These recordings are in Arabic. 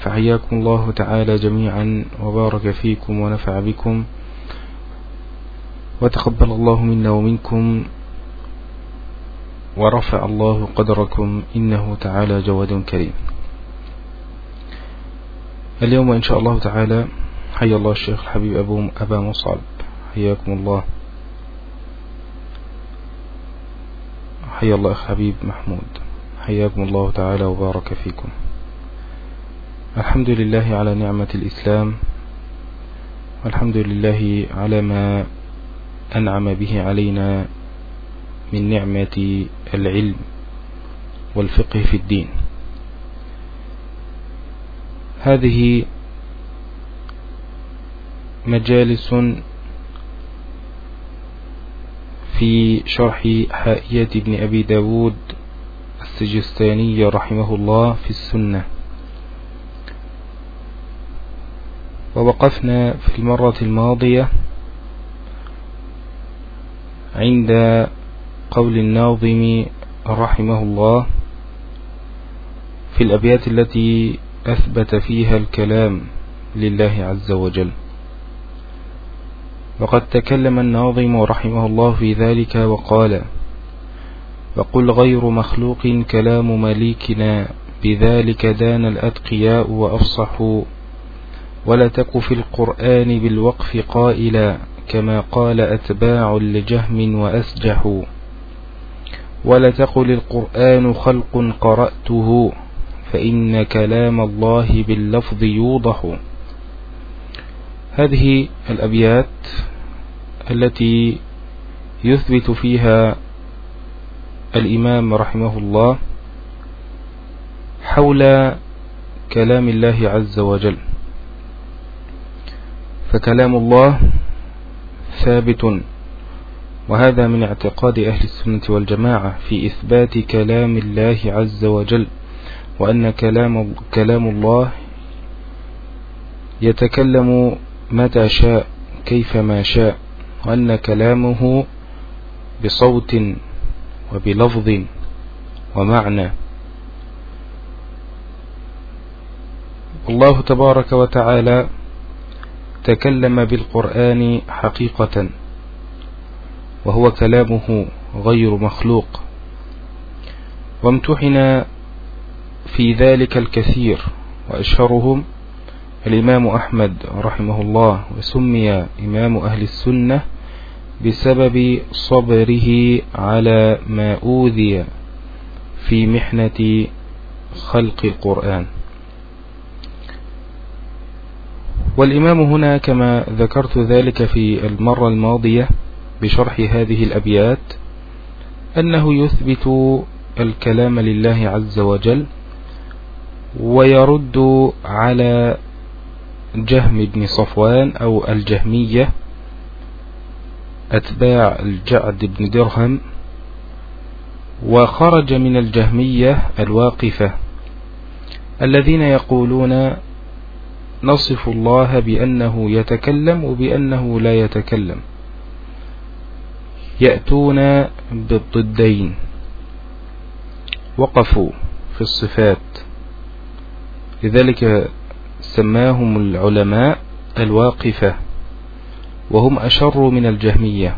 فحياكم الله تعالى جميعا وبارك فيكم ونفع بكم. وتقبل الله منا ومنكم ورفع الله قدركم إنه تعالى جواد كريم. اليوم إن شاء الله تعالى حيا الله الشيخ الحبيب أبو أبا مصعب. حياكم الله. حيا الله أخ حبيب محمود. حياكم الله تعالى وبارك فيكم. الحمد لله على نعمة الإسلام والحمد لله على ما أنعم به علينا من نعمة العلم والفقه في الدين. هذه مجالس في شرح حائية ابن أبي داود السجستاني رحمه الله في السنة. ووقفنا في المرة الماضية عند قول الناظم رحمه الله في الأبيات التي أثبت فيها الكلام لله عز وجل. وقد تكلم الناظم رحمه الله في ذلك وقال وقل غير مخلوق كلام مليكنا بذلك دان الأتقياء وأفصحوا ولا تك في القرآن بالوقف قائلا كما قال أتباع لجهم وأسجحوا ولا تقل القرآن خلق قرأته فإن كلام الله باللفظ يوضح. هذه الأبيات التي يثبت فيها الإمام رحمه الله حول كلام الله عز وجل. فكلام الله ثابت وهذا من اعتقاد أهل السنة والجماعة في إثبات كلام الله عز وجل وأن كلام, كلام الله يتكلم متى شاء كيفما شاء وأن كلامه بصوت وبلفظ ومعنى. الله تبارك وتعالى تكلم بالقرآن حقيقة وهو كلامه غير مخلوق. وامتحن في ذلك الكثير وأشهرهم الإمام أحمد رحمه الله وسمي إمام أهل السنة بسبب صبره على ما أوذي في محنة خلق القرآن. والإمام هنا كما ذكرت ذلك في المرة الماضية بشرح هذه الأبيات أنه يثبت الكلام لله عز وجل ويرد على جهم بن صفوان أو الجهمية أتباع الجعد بن درهم وخرج من الجهمية الواقفة الذين يقولون نصف الله بأنه يتكلم وبأنه لا يتكلم. يأتون بالضدين. وقفوا في الصفات. لذلك سماهم العلماء الواقفة وهم أشر من الجهمية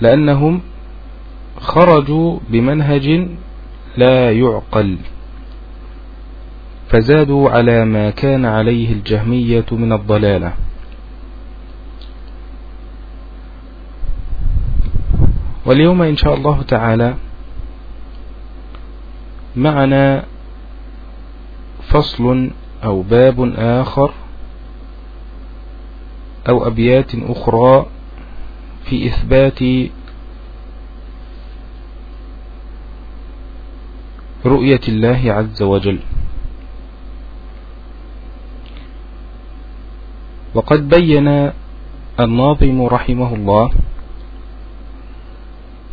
لأنهم خرجوا بمنهج لا يعقل. فزادوا على ما كان عليه الجهمية من الضلالة. واليوم إن شاء الله تعالى معنا فصل أو باب آخر أو أبيات أخرى في إثبات رؤية الله عز وجل. وقد بين الناظم رحمه الله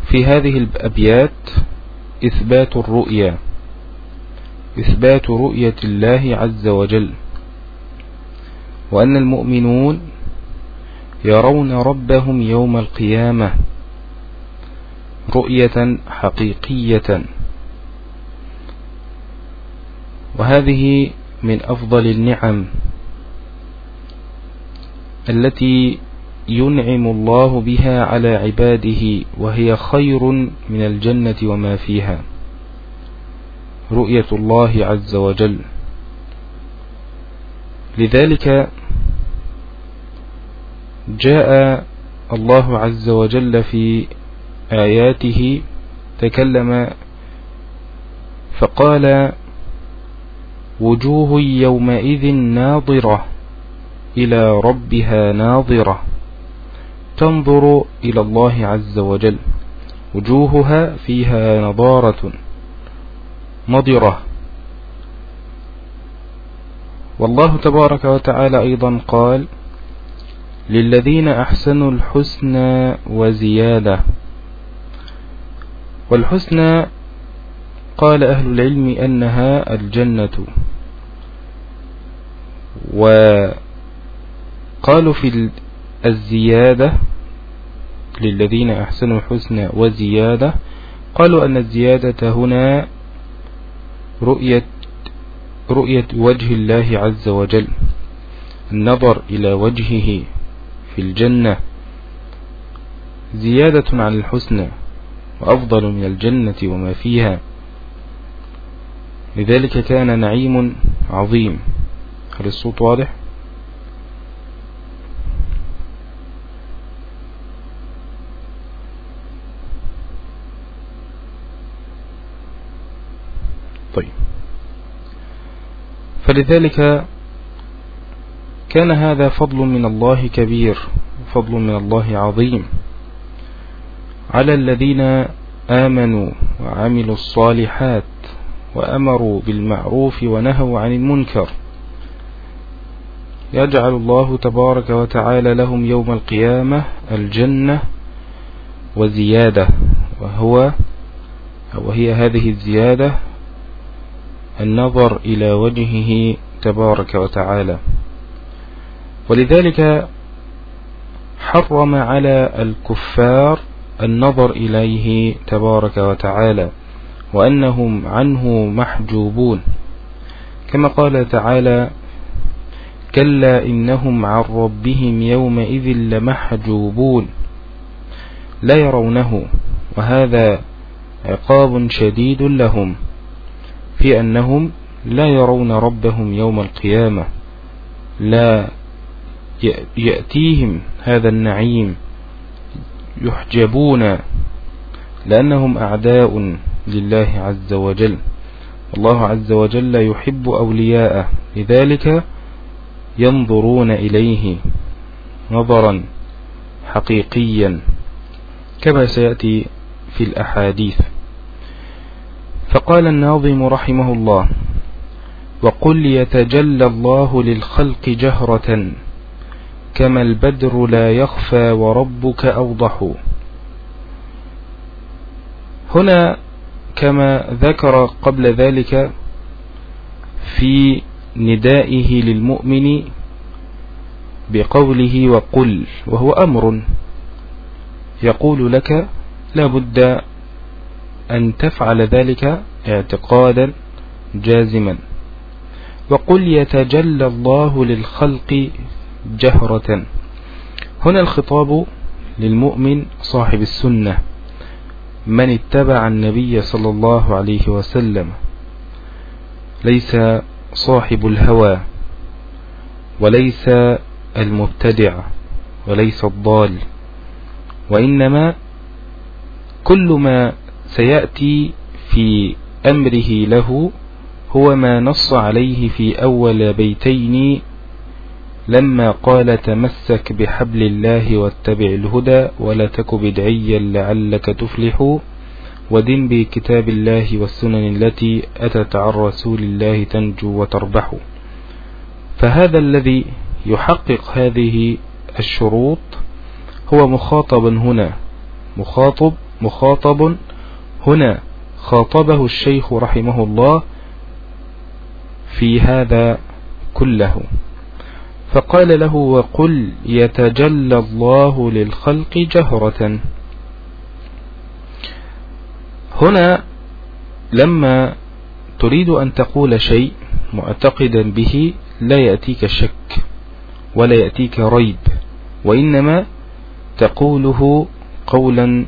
في هذه الأبيات إثبات الرؤيا إثبات رؤية الله عز وجل وأن المؤمنون يرون ربهم يوم القيامة رؤية حقيقية. وهذه من أفضل النعم. التي ينعم الله بها على عباده وهي خير من الجنة وما فيها. رؤية الله عز وجل. لذلك جاء الله عز وجل في آياته تكلم فقال وجوه يومئذ ناظرة إلى ربها ناظرة. تنظر إلى الله عز وجل. وجوهها فيها نضارة. مضرة والله تبارك وتعالى أيضا قال للذين أحسنوا الحسنى وزيادة. والحسنى قال أهل العلم أنها الجنة. وقالوا في الزيادة للذين أحسنوا الحسنى وزيادة قالوا أن الزيادة هنا رؤية رؤية وجه الله عز وجل النظر إلى وجهه في الجنة. زيادة عن الحسنى وأفضل من الجنة وما فيها. لذلك كان نعيم عظيم. هل الصوت واضح؟ طيب فلذلك كان هذا فضل من الله كبير فضل من الله عظيم. على الذين آمنوا وعملوا الصالحات وأمروا بالمعروف ونهوا عن المنكر يجعل الله تبارك وتعالى لهم يوم القيامة الجنة وزيادة وهو وهي هذه الزيادة النظر إلى وجهه تبارك وتعالى. ولذلك حرم على الكفار النظر إليه تبارك وتعالى وأنهم عنه محجوبون. كما قال تعالى كلا إنهم عن ربهم يومئذ لمحجوبون لا يرونه وهذا عقاب شديد لهم. في أنهم لا يرون ربهم يوم القيامة لا يأتيهم هذا النعيم يحجبون لأنهم أعداء لله عز وجل. الله عز وجل يحب أولياءه لذلك ينظرون إليه نظرا حقيقيا كما سيأتي في الأحاديث. فقال الناظم رحمه الله وقل يتجلى الله للخلق جهرة كما البدر لا يخفى وربك أوضح. هنا كما ذكر قبل ذلك في ندائه للمؤمن بقوله وقل وهو أمر يقول لك لا بد أن تفعل ذلك اعتقادا جازما. وقل يتجلى الله للخلق جهرة. هنا الخطاب للمؤمن صاحب السنة من اتبع النبي صلى الله عليه وسلم ليس صاحب الهوى وليس المبتدع وليس الضال وإنما كل ما سيأتي في أمره له هو ما نص عليه في أول بيتين لما قال تمسك بحبل الله واتبع الهدى ولا تك بدعيا لعلك تفلح ودن بكتاب الله والسنن التي أتت عن رسول الله تنجو وتربح. فهذا الذي يحقق هذه الشروط هو مخاطب هنا. مخاطب مخاطب هنا خاطبه الشيخ رحمه الله في هذا كله. فقال له وقل يتجلى الله للخلق جهرة. هنا لما تريد أن تقول شيء معتقدا به لا يأتيك شك ولا يأتيك ريب وإنما تقوله قولا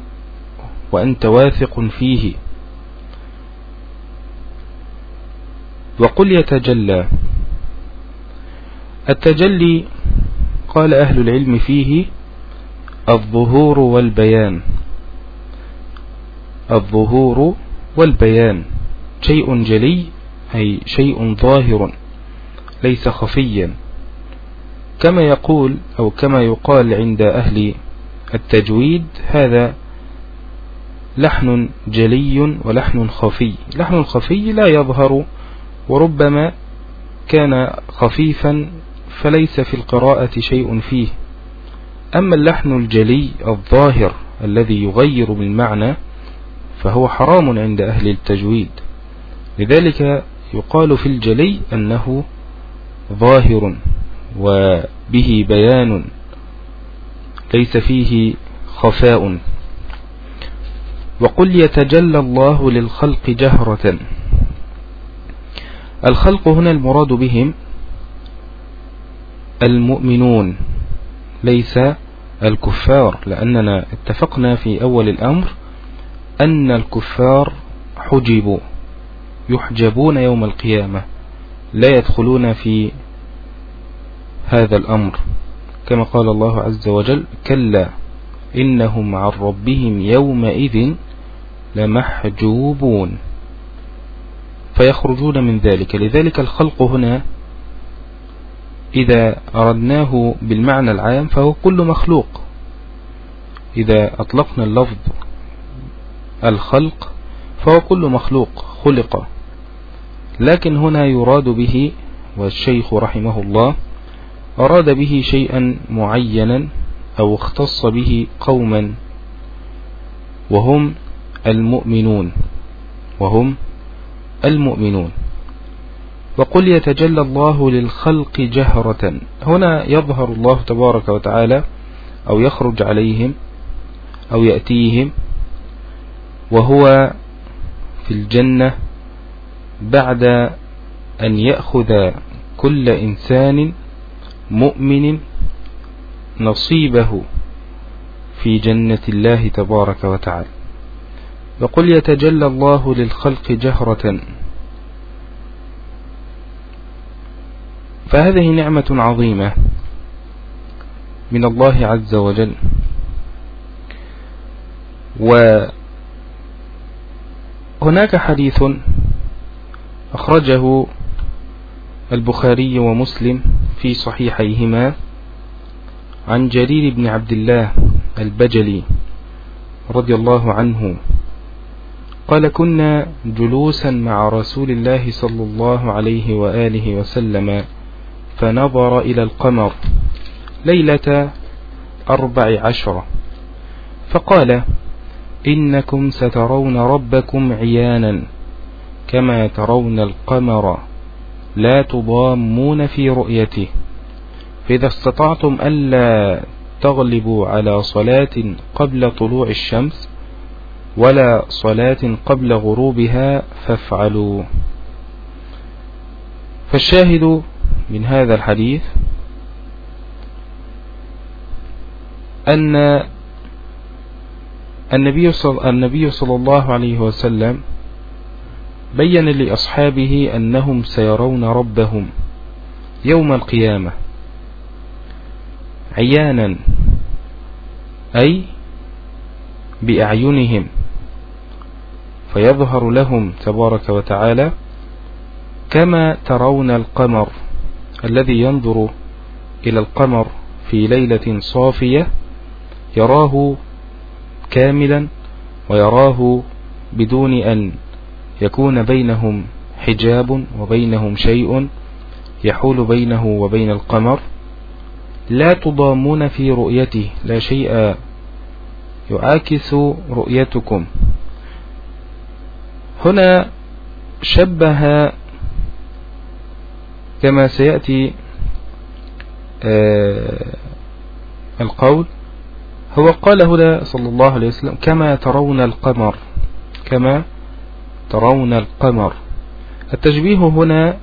وأنت واثق فيه. وقل يتجلى. التجلي قال أهل العلم فيه الظهور والبيان. الظهور والبيان. شيء جلي أي شيء ظاهر ليس خفيا. كما يقول أو كما يقال عند أهل التجويد هذا لحن جلي ولحن خفي. لحن خفي لا يظهر وربما كان خفيفا فليس في القراءة شيء فيه. أما اللحن الجلي الظاهر الذي يغير بالمعنى فهو حرام عند أهل التجويد. لذلك يقال في الجلي أنه ظاهر وبه بيان ليس فيه خفاء. وقل يتجلى الله للخلق جهرة. الخلق هنا المراد بهم المؤمنون ليس الكفار لأننا اتفقنا في أول الأمر أن الكفار حجبوا يحجبون يوم القيامة لا يدخلون في هذا الأمر. كما قال الله عز وجل كلا إنهم عن ربهم يومئذ لمحجوبون. فيخرجون من ذلك. لذلك الخلق هنا إذا أردناه بالمعنى العام فهو كل مخلوق. إذا أطلقنا اللفظ الخلق فهو كل مخلوق خلق. لكن هنا يراد به والشيخ رحمه الله أراد به شيئا معينا أو اختص به قوما. وهم المؤمنون وهم المؤمنون. وقل يتجلى الله للخلق جهرة. هنا يظهر الله تبارك وتعالى أو يخرج عليهم أو يأتيهم وهو في الجنة بعد أن يأخذ كل إنسان مؤمن نصيبه في جنة الله تبارك وتعالى. وقل يتجلى الله للخلق جهرة. فهذه نعمة عظيمة من الله عز وجل. وهناك حديث أخرجه البخاري ومسلم في صحيحيهما عن جرير بن عبد الله البجلي رضي الله عنه. قال كنا جلوسا مع رسول الله صلى الله عليه وآله وسلم فنظر إلى القمر ليلة أربع عشرة فقال إنكم سترون ربكم عيانا كما ترون القمر لا تضامون في رؤيته فإذا استطعتم ألا تغلبوا على صلاة قبل طلوع الشمس ولا صلاة قبل غروبها فافعلوا. فالشاهد من هذا الحديث أن النبي صلى, النبي صلى الله عليه وسلم بين لأصحابه أنهم سيرون ربهم يوم القيامة عيانا أي بأعينهم فيظهر لهم تبارك وتعالى كما ترون القمر الذي ينظر إلى القمر في ليلة صافية يراه كاملا ويراه بدون أن يكون بينهم حجاب وبينهم شيء يحول بينه وبين القمر لا تضامون في رؤيته لا شيء يعاكس رؤيتكم. هنا شبه كما سيأتي آه، القول. هو قال هنا صلى الله عليه وسلم كما ترون القمر كما ترون القمر. التشبيه هنا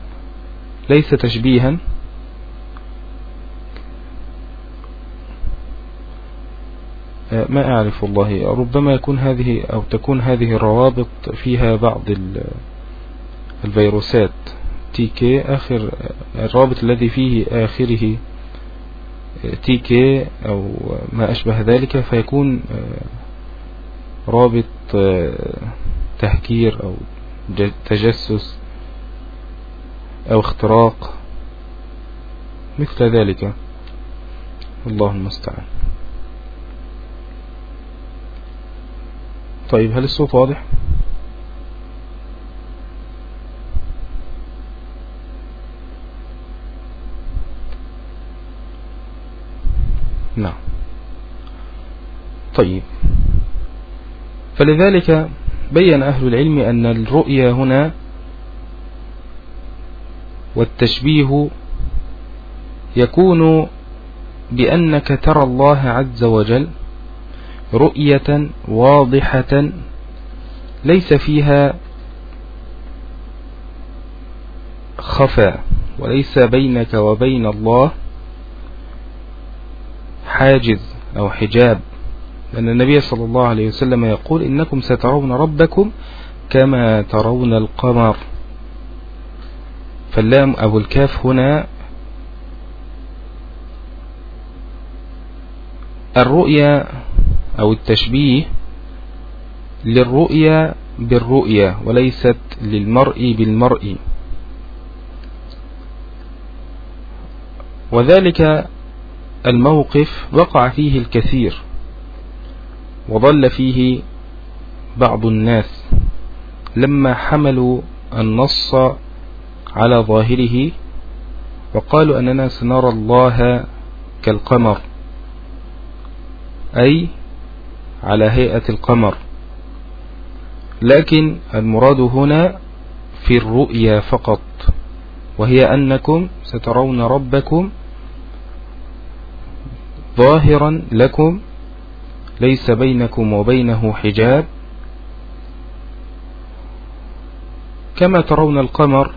ليس تشبيها ما أعرف والله. ربما يكون هذه أو تكون هذه الروابط فيها بعض الفيروسات. TK آخر الرابط الذي فيه آخره TK أو ما أشبه ذلك فيكون آه، رابط آه، تهكير أو تجسس أو اختراق. مثل ذلك. الله المستعان. طيب هل الصوت واضح؟ نعم. طيب. فلذلك بين أهل العلم أن الرؤيا هنا والتشبيه يكون بأنك ترى الله عز وجل رؤية واضحة ليس فيها خفاء وليس بينك وبين الله حاجز أو حجاب. لأن النبي صلى الله عليه وسلم يقول إنكم سترون ربكم كما ترون القمر. فاللام أو الكاف هنا الرؤيا أو التشبيه للرؤيا بالرؤيا وليست للمرء بالمرء. وذلك الموقف وقع فيه الكثير وضل فيه بعض الناس لما حملوا النص على ظاهره وقالوا أننا سنرى الله كالقمر أي على هيئة القمر. لكن المراد هنا في الرؤيا فقط وهي أنكم سترون ربكم ظاهرا لكم ليس بينكم وبينه حجاب. كما ترون القمر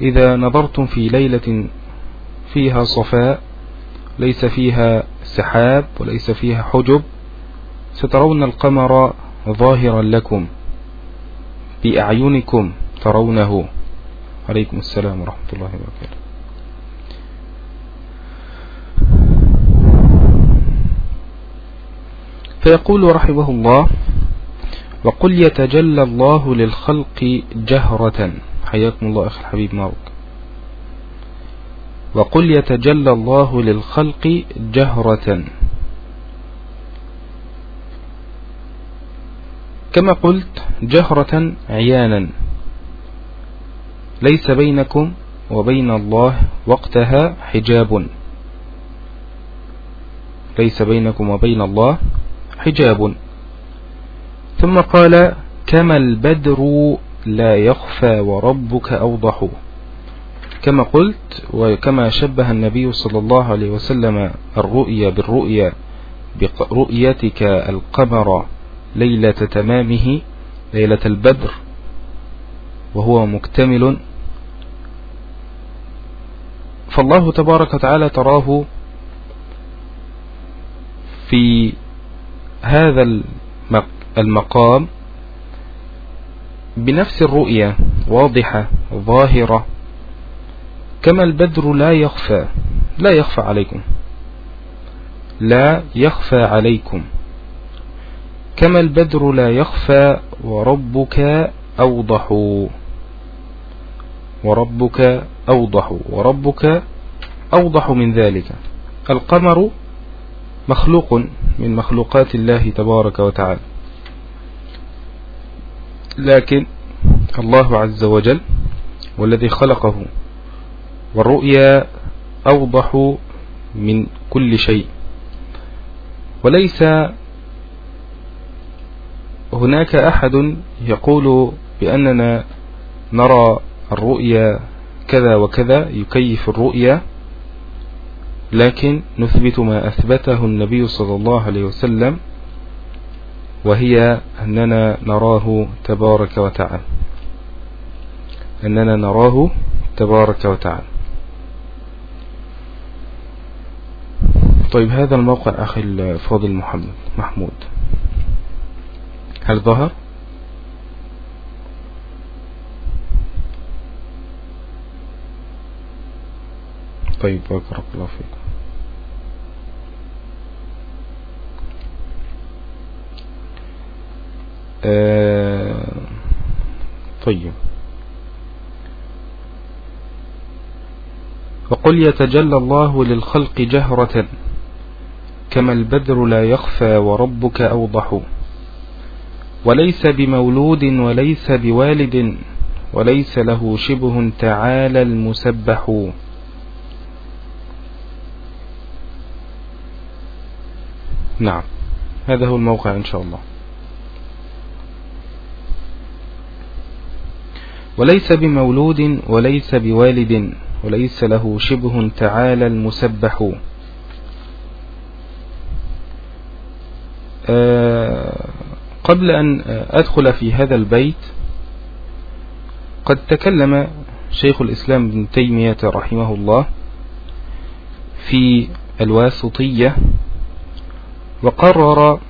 إذا نظرتم في ليلة فيها صفاء ليس فيها سحاب وليس فيها حجب. سترون القمر ظاهرا لكم بأعينكم ترونه. عليكم السلام ورحمة الله وبركاته. فيقول رحمه الله وقل يتجلى الله للخلق جهرة. حياكم الله أخي الحبيب مارك وقل يتجلى الله للخلق جهرة. كما قلت جهرة عيانا. ليس بينكم وبين الله وقتها حجاب. ليس بينكم وبين الله حجاب. ثم قال كما البدر لا يخفى وربك أوضح. كما قلت وكما شبه النبي صلى الله عليه وسلم الرؤيا بالرؤيا برؤيتك القمر. ليلة تمامه ليلة البدر وهو مكتمل. فالله تبارك وتعالى تراه في هذا المقام بنفس الرؤية واضحة ظاهرة. كما البدر لا يخفى لا يخفى عليكم لا يخفى عليكم. كما البدر لا يخفى وربك أوضح. وربك أوضح. وربك أوضح من ذلك. القمر مخلوق من مخلوقات الله تبارك وتعالى. لكن الله عز وجل والذي خلقه والرؤيا أوضح من كل شيء. وليس هناك أحد يقول بأننا نرى الرؤيا كذا وكذا يكيف الرؤيا لكن نثبت ما أثبته النبي صلى الله عليه وسلم وهي أننا نراه تبارك وتعالى. أننا نراه تبارك وتعالى. طيب هذا الموقع أخي الفاضل محمد محمود. هل ظهر؟ طيب بارك الله فيكم آه طيب. وقل يتجلى الله للخلق جهرة كما البدر لا يخفى وربك أوضح. وليس بمولود وليس بوالد وليس له شبه تعالى المسبح. نعم هذا هو الموقع إن شاء الله. وليس بمولود وليس بوالد وليس له شبه تعالى المسبح. آه، قبل أن أدخل في هذا البيت قد تكلم شيخ الإسلام ابن تيمية رحمه الله في الواسطية وقرر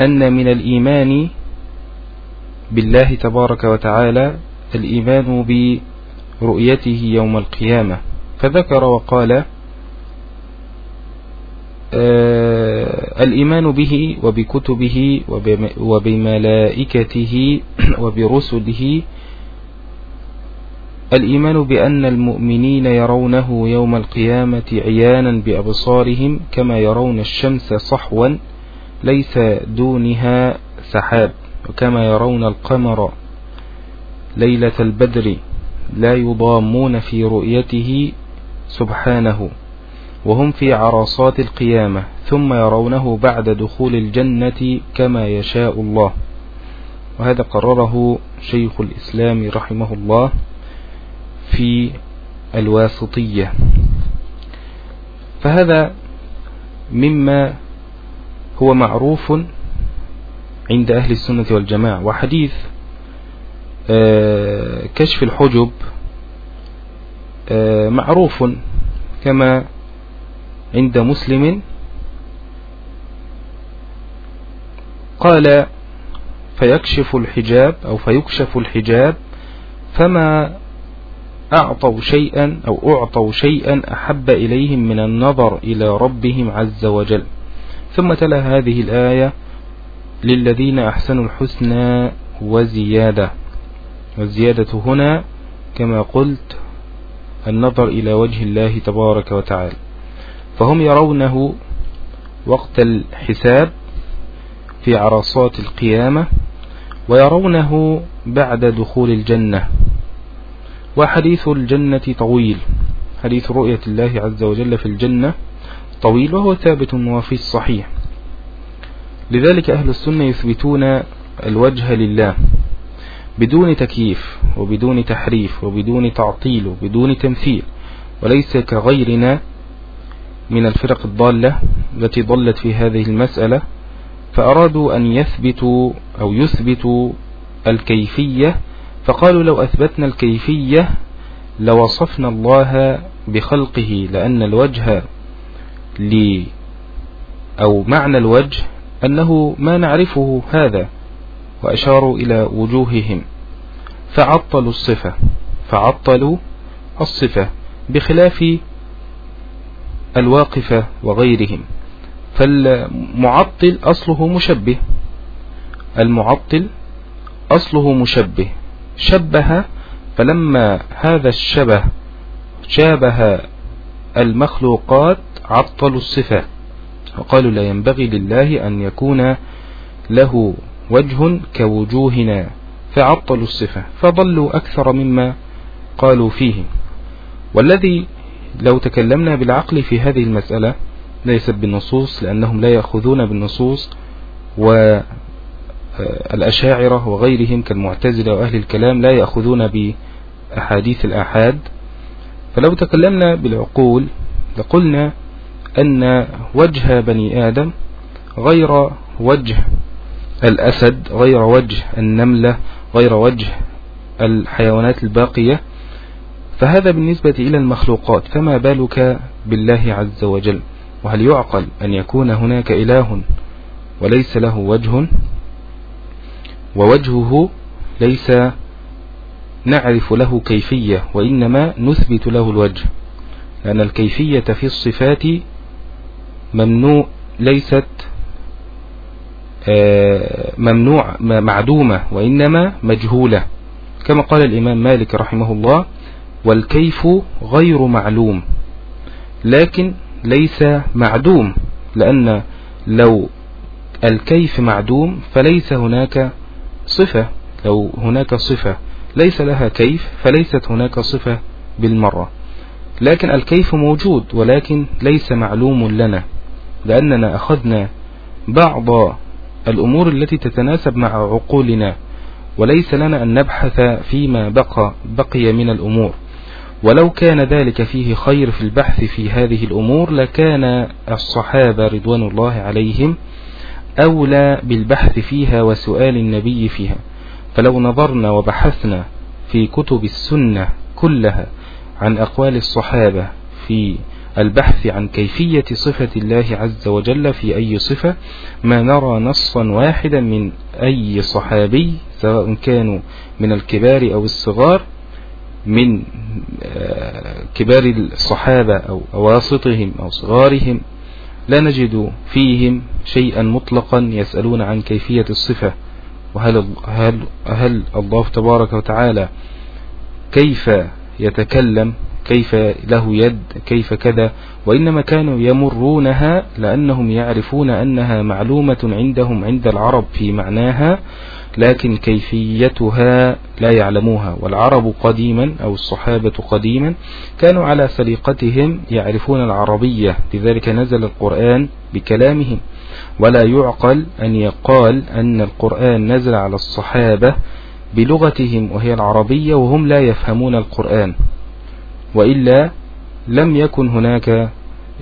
أن من الإيمان بالله تبارك وتعالى الإيمان برؤيته يوم القيامة. فذكر وقال آه الإيمان به وبكتبه وبملائكته وبرسله. الإيمان بأن المؤمنين يرونه يوم القيامة عيانا بأبصارهم كما يرون الشمس صحوا ليس دونها سحاب وكما يرون القمر ليلة البدر لا يضامون في رؤيته سبحانه. وهم في عرصات القيامة ثم يرونه بعد دخول الجنة كما يشاء الله. وهذا قرره شيخ الإسلام رحمه الله في الواسطية. فهذا مما هو معروف عند أهل السنة والجماعة. وحديث آه، كشف الحجب آه، معروف كما عند مسلم. قال فيكشف الحجاب أو فيكشف الحجاب فما أعطوا شيئا أو أعطوا شيئا أحب إليهم من النظر إلى ربهم عز وجل. ثم تلا هذه الآية للذين أحسنوا الحسنى وزيادة. والزيادة هنا كما قلت النظر إلى وجه الله تبارك وتعالى. فهم يرونه وقت الحساب في عرصات القيامة ويرونه بعد دخول الجنة. وحديث الجنة طويل. حديث رؤية الله عز وجل في الجنة طويل وهو ثابت وفي الصحيح. لذلك أهل السنة يثبتون الوجه لله بدون تكييف وبدون تحريف وبدون تعطيل وبدون تمثيل وليس كغيرنا من الفرق الضالة التي ضلت في هذه المسألة فأرادوا أن يثبتوا أو يثبتوا الكيفية فقالوا لو أثبتنا الكيفية لوصفنا الله بخلقه لأن الوجه ل أو معنى الوجه أنه ما نعرفه هذا وأشاروا إلى وجوههم فعطلوا الصفة فعطلوا الصفة بخلاف الواقفة وغيرهم. فالمعطل أصله مشبه. المعطل أصله مشبه. شبه فلما هذا الشبه شابه المخلوقات عطلوا الصفات وقالوا لا ينبغي لله أن يكون له وجه كوجوهنا. فعطلوا الصفة. فضلوا أكثر مما قالوا فيه. والذي لو تكلمنا بالعقل في هذه المسألة ليست بالنصوص لأنهم لا يأخذون بالنصوص والأشاعرة وغيرهم كالمعتزلة وأهل الكلام لا يأخذون بأحاديث الآحاد. فلو تكلمنا بالعقول لقلنا أن وجه بني آدم غير وجه الأسد غير وجه النملة غير وجه الحيوانات الباقية فهذا بالنسبة إلى المخلوقات فما بالك بالله عز وجل؟ وهل يعقل أن يكون هناك إله وليس له وجه؟ ووجهه ليس نعرف له كيفية وإنما نثبت له الوجه لأن الكيفية في الصفات ممنوع ليست آه، ممنوع معدومة وإنما مجهولة. كما قال الإمام مالك رحمه الله والكيف غير معلوم لكن ليس معدوم لأن لو الكيف معدوم فليس هناك صفة لو هناك صفة ليس لها كيف فليست هناك صفة بالمرة. لكن الكيف موجود ولكن ليس معلوم لنا لأننا أخذنا بعض الأمور التي تتناسب مع عقولنا وليس لنا أن نبحث فيما بقى بقي من الأمور. ولو كان ذلك فيه خير في البحث في هذه الأمور لكان الصحابة رضوان الله عليهم أولى بالبحث فيها وسؤال النبي فيها. فلو نظرنا وبحثنا في كتب السنة كلها عن أقوال الصحابة في البحث عن كيفية صفة الله عز وجل في أي صفة ما نرى نصا واحدا من أي صحابي سواء كانوا من الكبار أو الصغار من آه، كبار الصحابة أو أواسطهم أو صغارهم لا نجد فيهم شيئا مطلقا يسألون عن كيفية الصفة. وهل هل, هل الله تبارك وتعالى كيف يتكلم كيف له يد كيف كذا؟ وإنما كانوا يمرونها لأنهم يعرفون أنها معلومة عندهم عند العرب في معناها. لكن كيفيتها لا يعلموها. والعرب قديما أو الصحابة قديما كانوا على سليقتهم يعرفون العربية. لذلك نزل القرآن بكلامهم. ولا يعقل أن يقال أن القرآن نزل على الصحابة بلغتهم وهي العربية وهم لا يفهمون القرآن. وإلا لم يكن هناك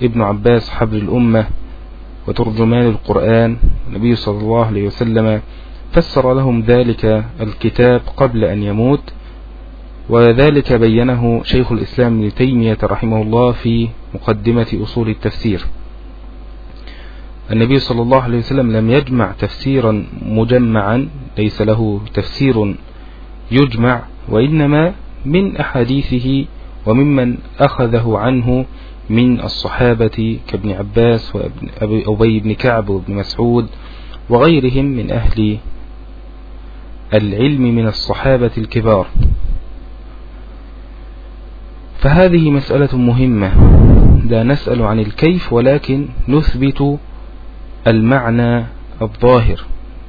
ابن عباس حبر الأمة وترجمان القرآن. النبي صلى الله عليه وسلم فسر لهم ذلك الكتاب قبل أن يموت وذلك بينه شيخ الإسلام ابن تيمية رحمه الله في مقدمة أصول التفسير. النبي صلى الله عليه وسلم لم يجمع تفسيرا مجمعا ليس له تفسير يجمع وإنما من أحاديثه وممن أخذه عنه من الصحابة كابن عباس وأبي بن كعب وابن مسعود وغيرهم من أهل العلم من الصحابة الكبار. فهذه مسألة مهمة لا نسأل عن الكيف ولكن نثبت المعنى الظاهر.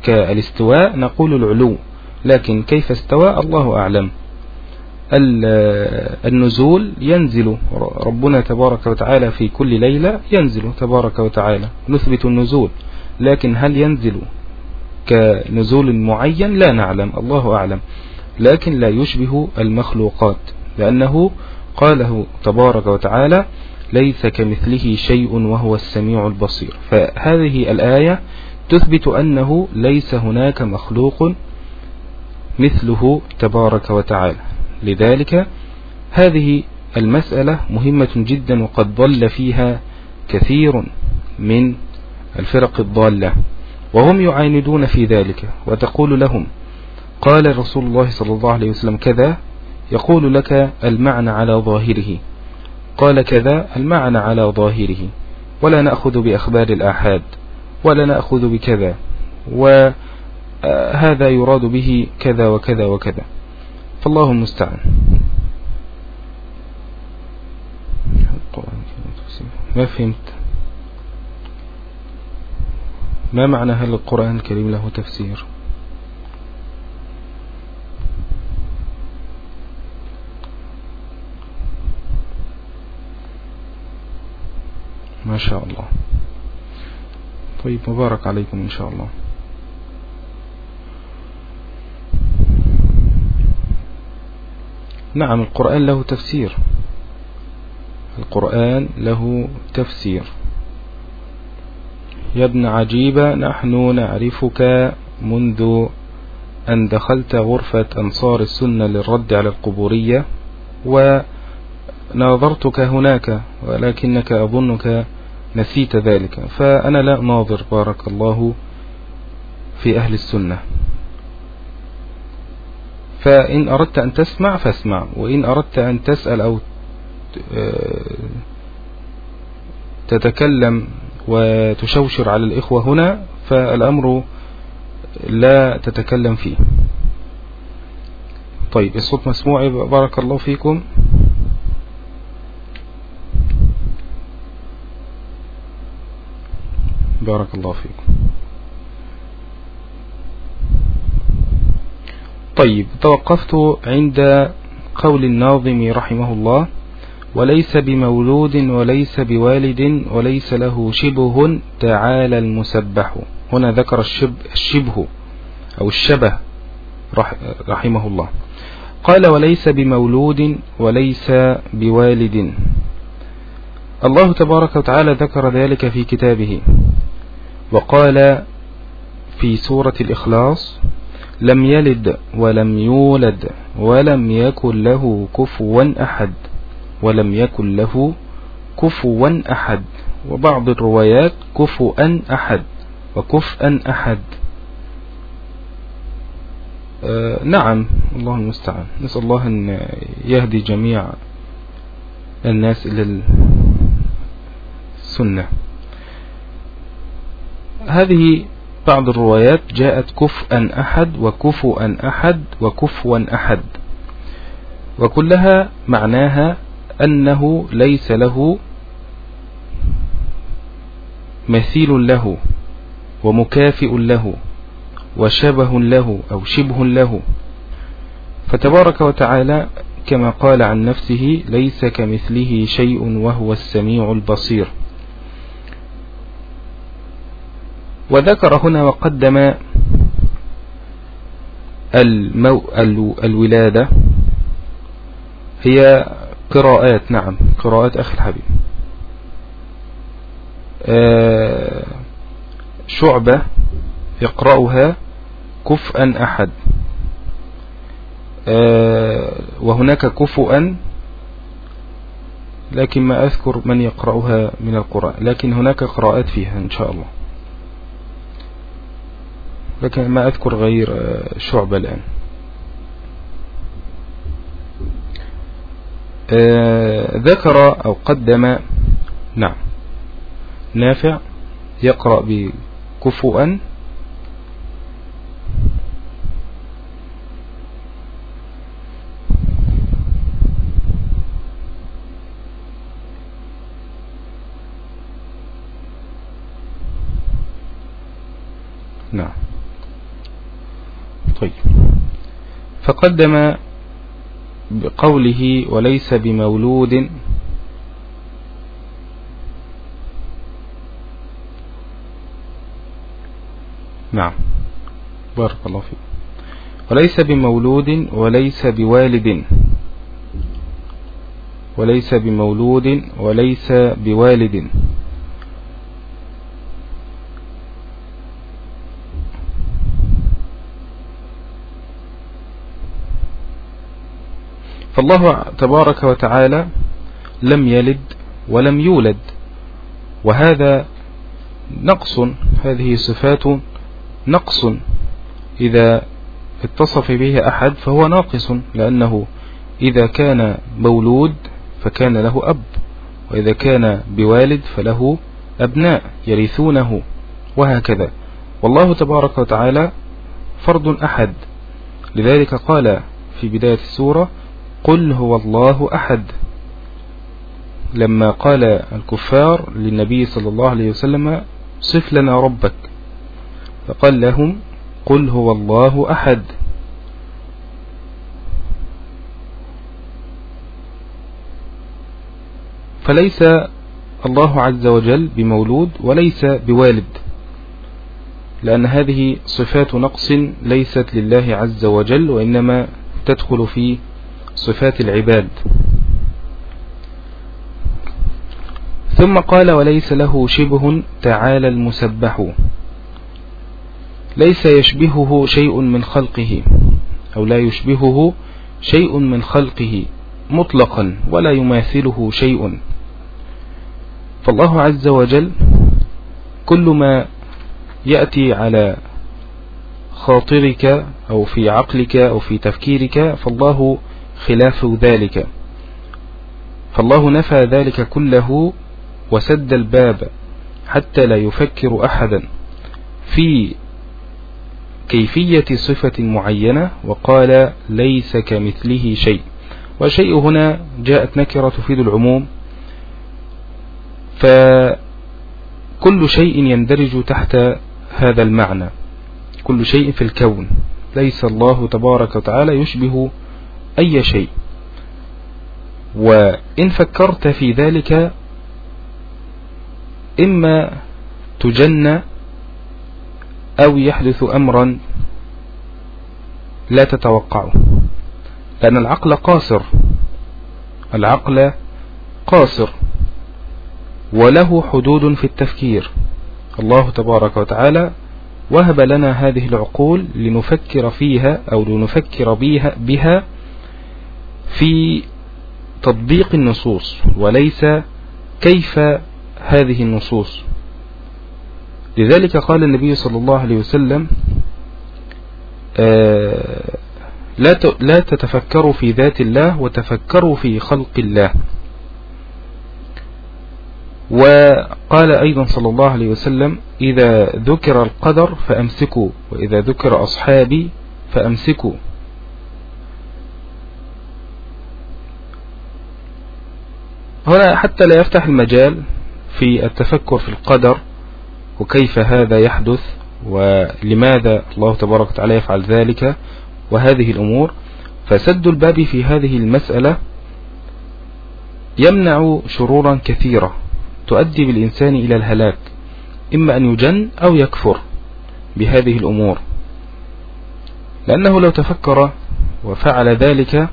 كالاستواء نقول العلو لكن كيف استوى؟ الله أعلم. النزول ينزل ربنا تبارك وتعالى في كل ليلة ينزل تبارك وتعالى. نثبت النزول لكن هل ينزل؟ كنزول معين لا نعلم الله أعلم لكن لا يشبه المخلوقات لأنه قاله تبارك وتعالى ليس كمثله شيء وهو السميع البصير فهذه الآية تثبت أنه ليس هناك مخلوق مثله تبارك وتعالى. لذلك هذه المسألة مهمة جدا وقد ضل فيها كثير من الفرق الضالة. وهم يعاندون في ذلك وتقول لهم قال رسول الله صلى الله عليه وسلم كذا يقول لك المعنى على ظاهره. قال كذا المعنى على ظاهره. ولا نأخذ بأخبار الآحاد ولا نأخذ بكذا وهذا يراد به كذا وكذا وكذا. فالله المستعان. ما فهمت؟ ما معنى هل القرآن الكريم له تفسير؟ ما شاء الله. طيب مبارك عليكم إن شاء الله. نعم القرآن له تفسير. القرآن له تفسير. يا ابن عجيبة نحن نعرفك منذ أن دخلت غرفة أنصار السنة للرد على القبورية وناظرتك هناك ولكنك أظنك نسيت ذلك. فأنا لا ناظر بارك الله في أهل السنة. فإن أردت أن تسمع فاسمع وإن أردت أن تسأل أو تتكلم وتشوشر على الإخوة هنا فالأمر لا تتكلم فيه. طيب الصوت مسموع بارك الله فيكم. بارك الله فيكم. طيب توقفت عند قول الناظم رحمه الله. وليس بمولود وليس بوالد وليس له شبه تعالى المسبح. هنا ذكر الشبه, الشبه أو الشبه رحمه الله. قال وليس بمولود وليس بوالد. الله تبارك وتعالى ذكر ذلك في كتابه. وقال في سورة الإخلاص لم يلد ولم يولد ولم يكن له كفوا أحد. ولم يكن له كفوا أحد. وبعض الروايات كفوا أحد وكفءا أحد. آه نعم الله المستعان. نسأل الله أن يهدي جميع الناس إلى السنة. هذه بعض الروايات جاءت كفءا أحد وكفوا أحد وكفوا أحد. وكلها معناها أنه ليس له مثيل له ومكافئ له وشبه له أو شبه له. فتبارك وتعالى كما قال عن نفسه ليس كمثله شيء وهو السميع البصير. وذكر هنا وقدم المو... الولادة. هي قراءات نعم قراءات أخي الحبيب. آه شعبة يقرأها كفءا أحد. آه وهناك كفؤا لكن ما أذكر من يقرأها من القرآن لكن هناك قراءات فيها إن شاء الله. لكن ما أذكر غير آه، شعبة الآن آه، ذكر أو قدم نعم نافع يقرأ بكفؤا. نعم. طيب. فقدم بقوله وليس بمولود. نعم. بارك الله فيك. وليس بمولود وليس بوالد. وليس بمولود وليس بوالد. فالله تبارك وتعالى لم يلد ولم يولد وهذا نقص هذه صفات نقص. إذا اتصف به أحد فهو ناقص لأنه إذا كان مولود فكان له أب وإذا كان بوالد فله أبناء يرثونه وهكذا. والله تبارك وتعالى فرد أحد. لذلك قال في بداية السورة قل هو الله أحد. لما قال الكفار للنبي صلى الله عليه وسلم صف لنا ربك فقال لهم قل هو الله أحد. فليس الله عز وجل بمولود وليس بوالد لأن هذه صفات نقص ليست لله عز وجل وإنما تدخل في صفات العباد. ثم قال وليس له شبه تعالى المسبح. ليس يشبهه شيء من خلقه أو لا يشبهه شيء من خلقه مطلقا ولا يماثله شيء. فالله عز وجل كل ما يأتي على خاطرك أو في عقلك أو في تفكيرك فالله خلاف ذلك. فالله نفى ذلك كله وسد الباب حتى لا يفكر أحدا في كيفية صفة معينة وقال ليس كمثله شيء. وشيء هنا جاءت نكرة تفيد العموم. فكل شيء يندرج تحت هذا المعنى. كل شيء في الكون. ليس الله تبارك وتعالى يشبه أي شيء. وإن فكرت في ذلك إما تجن أو يحدث أمرا لا تتوقعه. لأن العقل قاصر. العقل قاصر. وله حدود في التفكير. الله تبارك وتعالى وهب لنا هذه العقول لنفكر فيها أو لنفكر بها, بها في تطبيق النصوص وليس كيف هذه النصوص. لذلك قال النبي صلى الله عليه وسلم آه، لا تتفكروا في ذات الله وتفكروا في خلق الله. وقال أيضا صلى الله عليه وسلم إذا ذكر القدر فأمسكوا وإذا ذكر أصحابي فأمسكوا. هنا حتى لا يفتح المجال في التفكر في القدر وكيف هذا يحدث ولماذا الله تبارك وتعالى يفعل ذلك وهذه الأمور. فسد الباب في هذه المسألة يمنع شرورا كثيرة تؤدي بالإنسان إلى الهلاك إما أن يجن أو يكفر بهذه الأمور. لأنه لو تفكر وفعل ذلك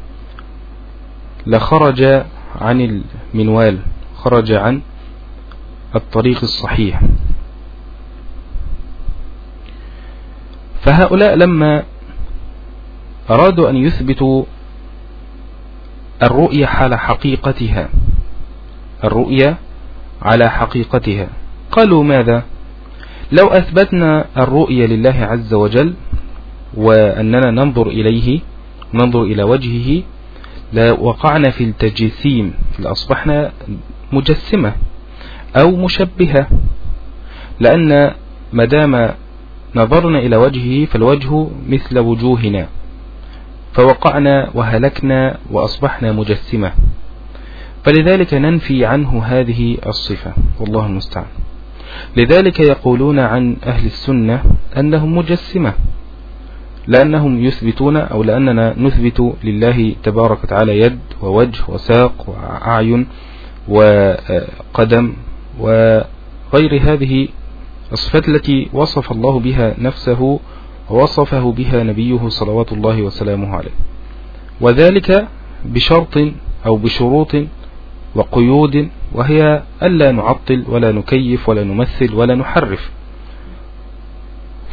لخرج عن المنوال خرج عن الطريق الصحيح. فهؤلاء لما أرادوا أن يثبتوا الرؤية حال حقيقتها الرؤية على حقيقتها قالوا ماذا؟ لو أثبتنا الرؤية لله عز وجل وأننا ننظر إليه ننظر إلى وجهه لوقعنا في التجسيم لأصبحنا مجسمة أو مشبهة لأن مدام نظرنا إلى وجهه فالوجه مثل وجوهنا فوقعنا وهلكنا وأصبحنا مجسمة. فلذلك ننفي عنه هذه الصفة والله المستعان. لذلك يقولون عن أهل السنة أنهم مجسمة. لأنهم يثبتون أو لأننا نثبت لله تبارك وتعالى يد ووجه وساق وأعين وقدم وغير هذه الصفات التي وصف الله بها نفسه وصفه بها نبيه صلوات الله وسلامه عليه. وذلك بشرط أو بشروط وقيود وهي ألا نعطل ولا نكيف ولا نمثل ولا نحرف.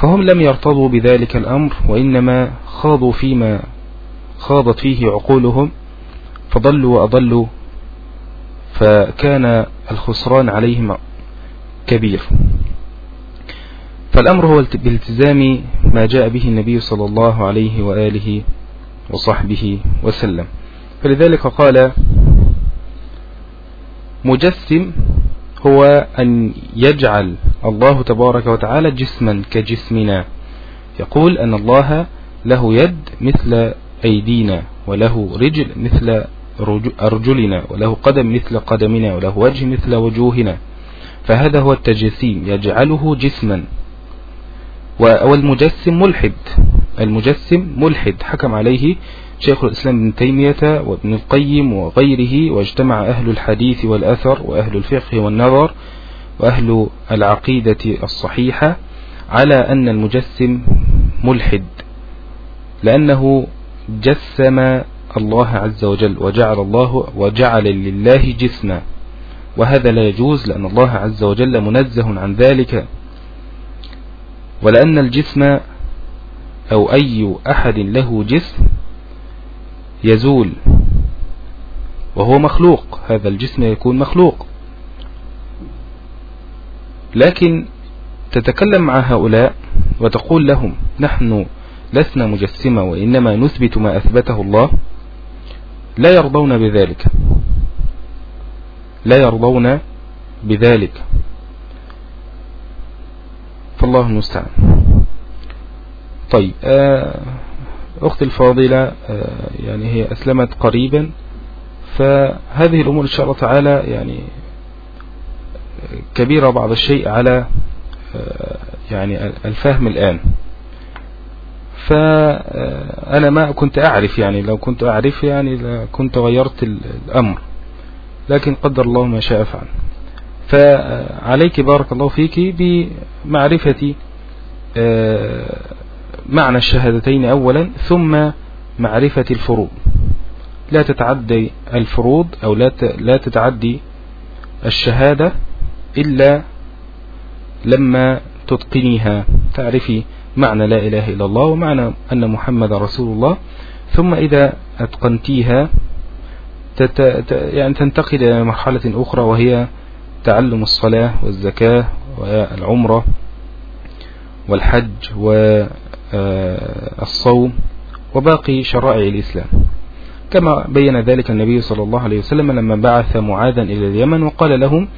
فهم لم يرتضوا بذلك الأمر وإنما خاضوا فيما خاضت فيه عقولهم فضلوا وأضلوا فكان الخسران عليهم كبير. فالأمر هو بالتزام ما جاء به النبي صلى الله عليه وآله وصحبه وسلم. فلذلك قال مجسم هو أن يجعل الله تبارك وتعالى جسما كجسمنا. يقول أن الله له يد مثل أيدينا وله رجل مثل أرجلنا وله قدم مثل قدمنا وله وجه مثل وجوهنا. فهذا هو التجسيم يجعله جسما. والمجسم ملحد. المجسم ملحد حكم عليه شيخ الإسلام ابن تيمية وابن القيم وغيره واجتمع أهل الحديث والأثر وأهل الفقه والنظر وأهل العقيدة الصحيحة على أن المجسم ملحد لأنه جسم الله عز وجل وجعل الله وجعل لله جسما وهذا لا يجوز لأن الله عز وجل منزه عن ذلك ولأن الجسم أو أي أحد له جسم يزول. وهو مخلوق. هذا الجسم يكون مخلوق. لكن تتكلم مع هؤلاء وتقول لهم نحن لسنا مجسمة وإنما نثبت ما أثبته الله. لا يرضون بذلك. لا يرضون بذلك. فالله المستعان. طيب آه أختي الفاضلة آه يعني هي أسلمت قريبا. فهذه الأمور إن شاء الله تعالى يعني كبيرة بعض الشيء على آه يعني الفهم الآن. فأنا ما كنت أعرف يعني لو كنت أعرف يعني كنت غيرت الأمر. لكن قدر الله ما شاء فعل. فعليك بارك الله فيك بمعرفة آه، معنى الشهادتين أولا ثم معرفة الفروض. لا تتعدي الفروض أو لا تتعدي الشهادة إلا لما تتقنيها. تعرفي معنى لا إله إلا الله ومعنى أن محمد رسول الله. ثم إذا أتقنتيها يعني تنتقل إلى مرحلة أخرى وهي تعلم الصلاة والزكاة والعمرة والحج والصوم وباقي شرائع الإسلام. كما بين ذلك النبي صلى الله عليه وسلم لما بعث معاذا إلى اليمن وقال لهم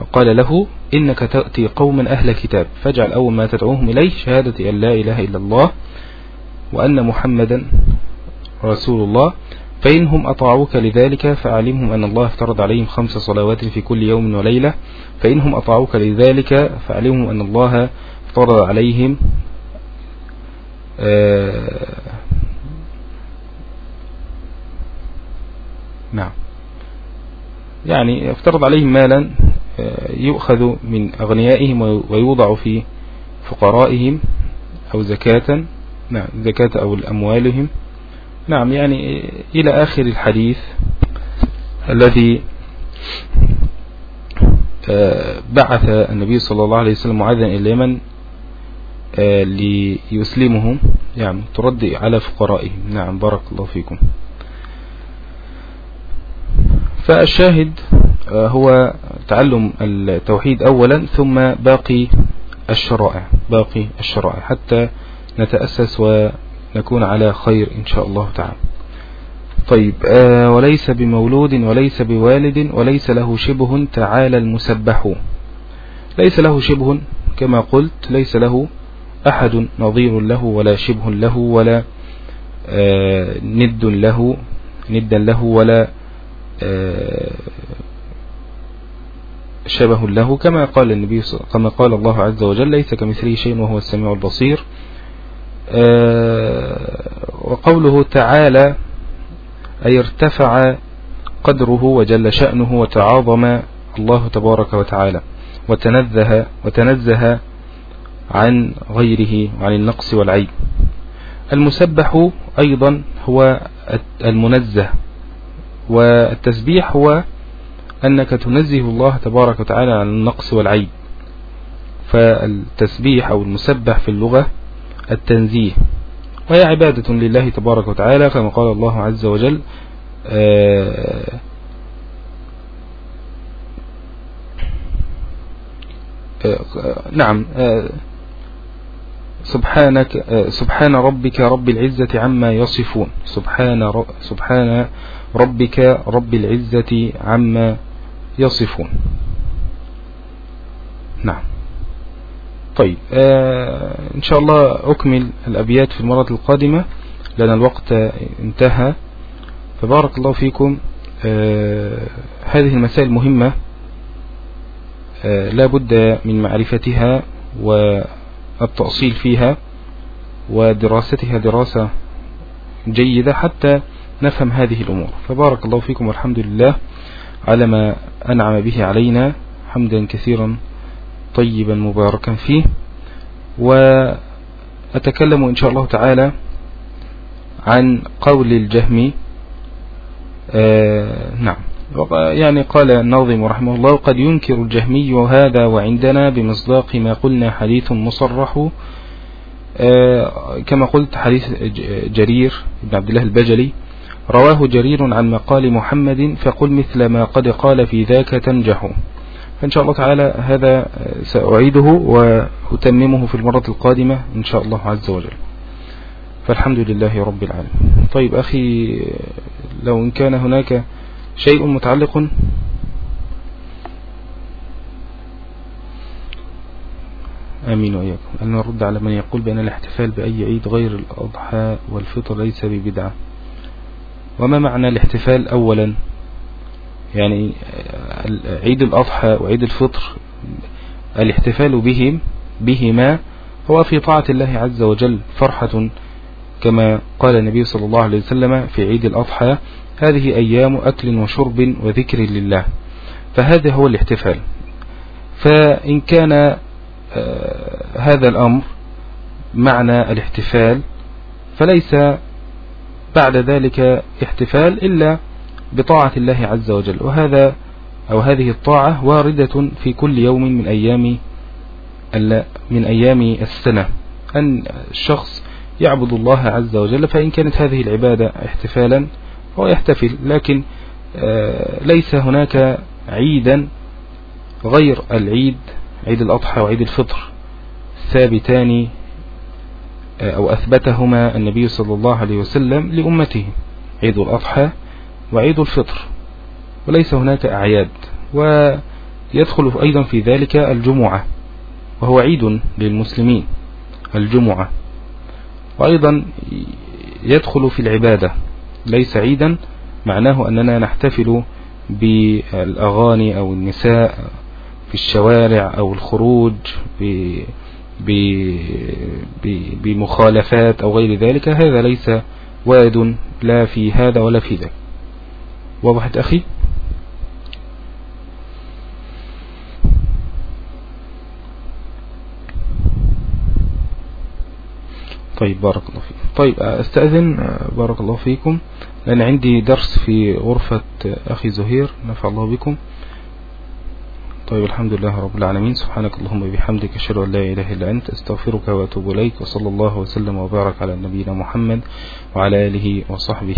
وقال له إنك تأتي قوما أهل كتاب فاجعل أول ما تدعوهم إليه شهادة أن لا إله إلا الله وأن محمدا رسول الله فإنهم أطاعوك لذلك فأعلمهم أن الله افترض عليهم خمس صلوات في كل يوم وليلة فإنهم أطاعوك لذلك فأعلمهم أن الله افترض عليهم آه نعم. يعني افترض عليهم مالا آه، يؤخذ من أغنيائهم ويوضع في فقرائهم أو زكاة نعم زكاة أو أموالهم نعم يعني إلى آخر الحديث الذي آه، بعث النبي صلى الله عليه وسلم معاذا إلى اليمن ليسلمهم يعني ترد على فقرائهم. نعم بارك الله فيكم. فالشاهد آه، هو تعلم التوحيد أولا ثم باقي الشرائع باقي الشرائع حتى نتأسس ونكون على خير إن شاء الله تعالى. طيب آه وليس بمولود وليس بوالد وليس له شبه تعالى المسبح. ليس له شبه كما قلت ليس له أحد نظير له ولا شبه له ولا آه ند له ندا له ولا آه شبه له. كما قال النبي كما قال الله عز وجل ليس كمثله شيء وهو السميع البصير. آه، وقوله تعالى أي ارتفع قدره وجل شأنه وتعاظم الله تبارك وتعالى وتنزه وتنزه عن غيره عن النقص والعيب. المسبح أيضا هو المنزه والتسبيح هو أنك تنزه الله تبارك وتعالى عن النقص والعيب. فالتسبيح أو المسبح في اللغة التنزيه وهي عبادة لله تبارك وتعالى كما قال الله عز وجل آه، آه، نعم آه، سبحانك سبحان ربك رب العزة عما يصفون. سبحان سبحان ربك رب العزة عما يصفون. نعم. طيب آه إن شاء الله أكمل الأبيات في المرة القادمة لأن الوقت انتهى. فبارك الله فيكم. آه هذه المسائل مهمة. آه لا بد من معرفتها والتأصيل فيها ودراستها دراسة جيدة حتى نفهم هذه الأمور. فبارك الله فيكم والحمد لله على ما أنعم به علينا حمدا كثيرا طيبا مباركا فيه. وأتكلم إن شاء الله تعالى عن قول الجهم. آه نعم. يعني قال الناظم رحمه الله قد ينكر الجهمي هذا وعندنا بمصداق ما قلنا حديث مصرح آه كما قلت حديث جرير بن عبد الله البجلي رواه جرير عن مقال محمد فقل مثل ما قد قال في ذاك تنجح. فإن شاء الله تعالى هذا سأعيده وأتممه في المرة القادمة إن شاء الله عز وجل. فالحمد لله رب العالمين. طيب أخي لو إن كان هناك شيء متعلق آمين وإياكم. أن نرد على من يقول بأن الاحتفال بأي عيد غير الأضحى والفطر ليس ببدعة. وما معنى الاحتفال أولا؟ يعني عيد الأضحى وعيد الفطر الاحتفال بهم بهما هو في طاعة الله عز وجل فرحة كما قال النبي صلى الله عليه وسلم في عيد الأضحى هذه أيام أكل وشرب وذكر لله. فهذا هو الاحتفال. فإن كان آه، هذا الأمر معنى الاحتفال فليس بعد ذلك احتفال إلا بطاعة الله عز وجل. وهذا أو هذه الطاعة واردة في كل يوم من أيام من أيام السنة. أن الشخص يعبد الله عز وجل فإن كانت هذه العبادة احتفالا هو يحتفل لكن آه، ليس هناك عيدا غير العيد عيد الأضحى وعيد الفطر ثابتان آه، أو أثبتهما النبي صلى الله عليه وسلم لأمته عيد الأضحى وعيد الفطر وليس هناك أعياد ويدخل أيضا في ذلك الجمعة وهو عيد للمسلمين الجمعة وأيضا يدخل في العبادة. ليس عيدا معناه أننا نحتفل بالأغاني أو النساء في الشوارع أو الخروج بمخالفات أو غير ذلك. هذا ليس واد لا في هذا ولا في ذاك. وضحت أخي؟ طيب بارك الله فيك. طيب أستأذن بارك الله فيكم. لأن عندي درس في غرفة أخي زهير نفع الله بكم. طيب الحمد لله رب العالمين. سبحانك اللهم وبحمدك أشهد أن لا إله إلا أنت أستغفرك وأتوب إليك وصلى الله وسلم وبارك على نبينا محمد وعلى آله وصحبه.